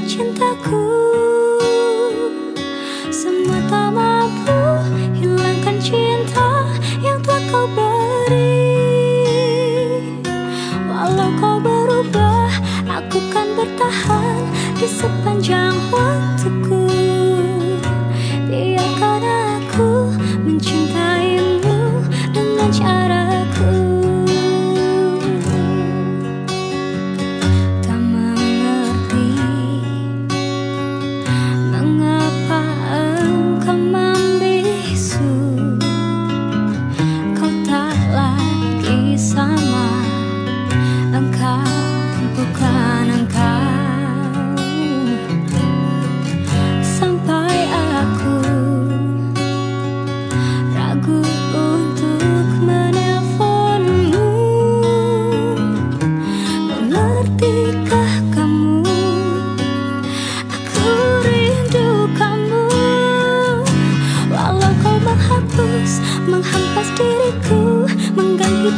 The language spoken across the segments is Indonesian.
cintaku. Semua tak mampu hilangkan cinta yang telah kau beri. Walau kau berubah, aku kan bertahan di sepanjang waktuku.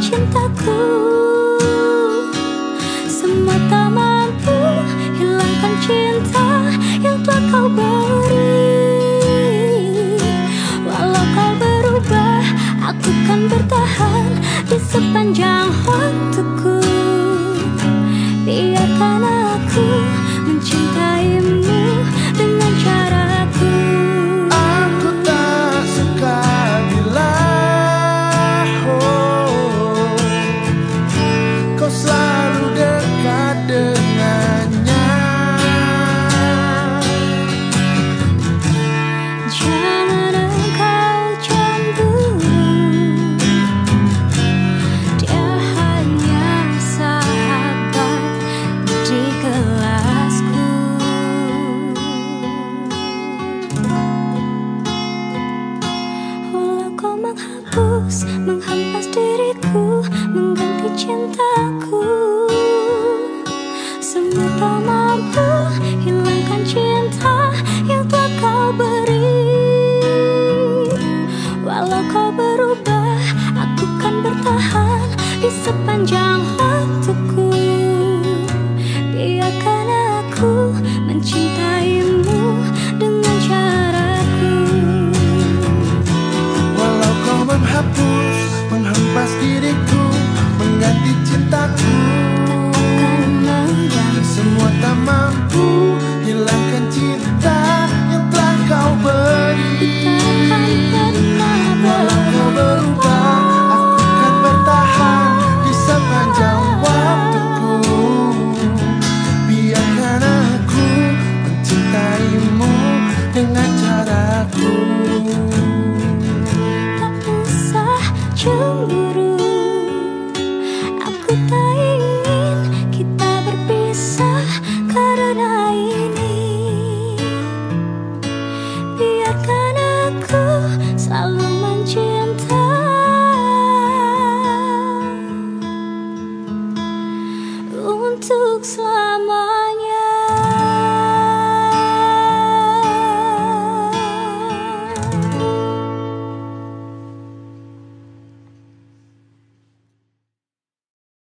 Cintaku. Semua tak mampu hilangkan cinta yang telah kau beri. Walau kau berubah, aku kan bertahan di sepanjang waktuku. Biarkan semata mampu hilangkan cinta yang telah kau beri. Walau kau berubah, aku kan bertahan di sepanjang waktuku. Biarkan aku mencintaimu dengan caraku. Walau kau menghapus, menghempas diriku, mengganti cintaku.